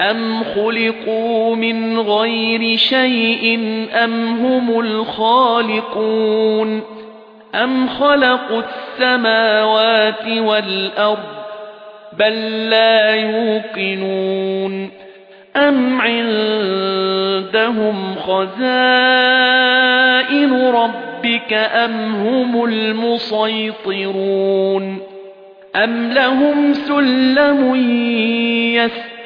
أَمْ خُلِقُوا مِنْ غَيْرِ شَيْءٍ أَمْ هُمُ الْخَالِقُونَ أَمْ خَلَقُوا السَّمَاوَاتِ وَالْأَرْضَ بَل لَّا يُوقِنُونَ أَمْ عِندَهُمْ خَزَائِنُ رَبِّكَ أَمْ هُمُ الْمُصَيْطِرُونَ أَمْ لَهُمْ سُلَّمٌ يَسْتَمِعُونَ